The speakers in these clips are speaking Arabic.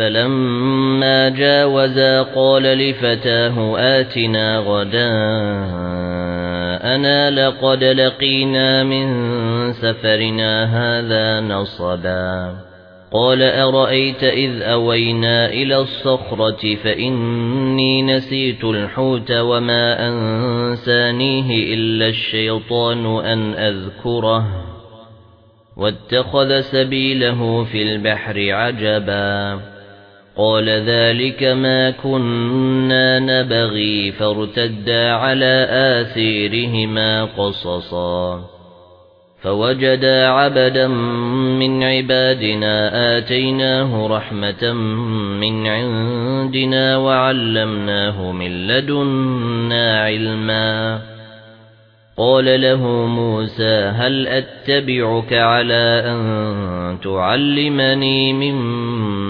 فَلَمَّا جَاوَزَا قَالَ لِفَتَاهُ آتِنَا غَدَاءَنَا لَقَدْ لَقِينَا مِنْ سَفَرِنَا هَذَا نَصَبًا قَالَ أَرَأَيْتَ إِذْ أَوَيْنَا إِلَى الصَّخْرَةِ فَإِنِّي نَسِيتُ الْحُوتَ وَمَا أَنسَانِيهِ إِلَّا الشَّيْطَانُ أَنْ أَذْكُرَهُ وَاتَّخَذَ سَبِيلَهُ فِي الْبَحْرِ عَجَبًا قال ذلك ما كنا نبغي فارتدا على آثيرهما قصصا. فوجدا عبدا من عبادنا آتيناه رحمة من عندنا وعلمناه من لدنا علما. قال له موسى هل أتبعك على أن تعلمني مما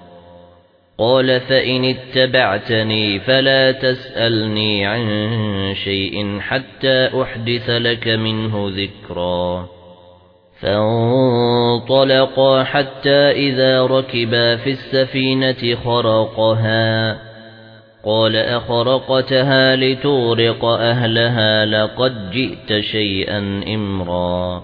قال فإن اتبعتني فلا تسألني عن شيء حتى أحدث لك منه ذكرا فانطلقا حتى إذا ركبا في السفينة خرقها قال أخرقتها لتورق أهلها لقد جئت شيئا إمرا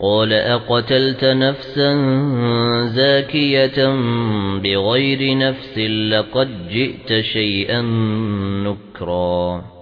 قال أقتلت نفسا زاكية بغير نفس لقد جئت شيئا نكرا